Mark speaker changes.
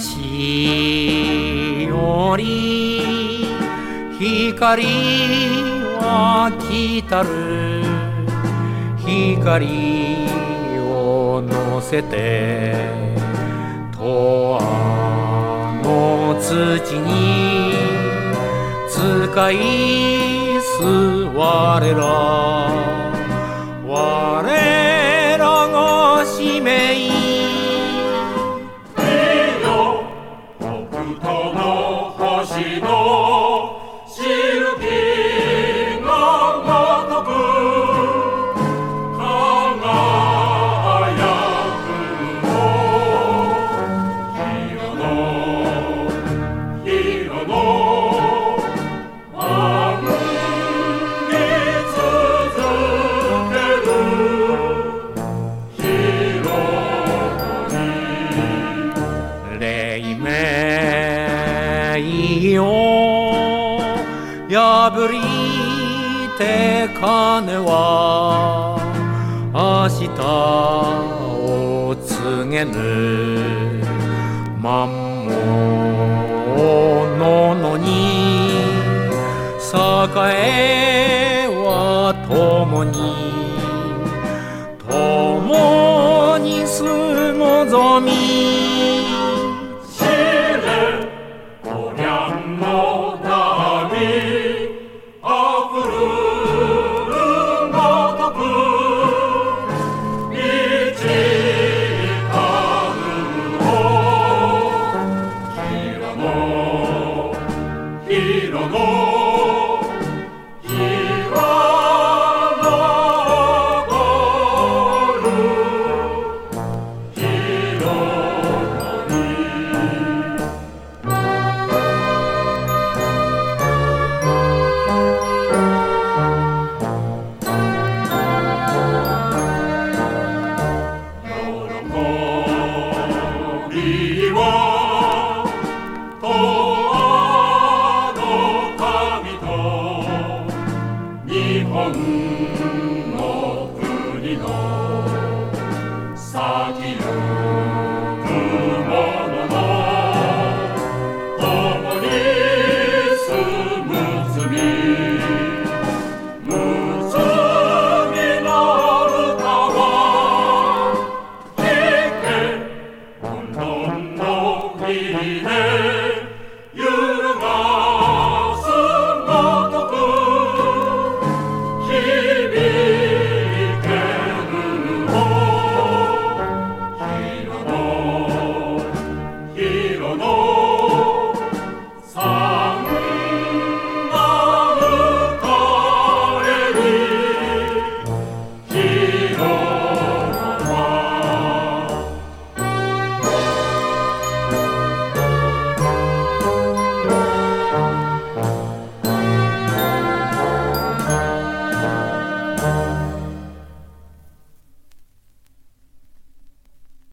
Speaker 1: しより光は来たる。光を乗せてとあの土に使い座れら。
Speaker 2: の
Speaker 1: 破りて金は明日を告げぬ。万物ののに栄えは共に。共に住もぞみ。
Speaker 2: の国の先の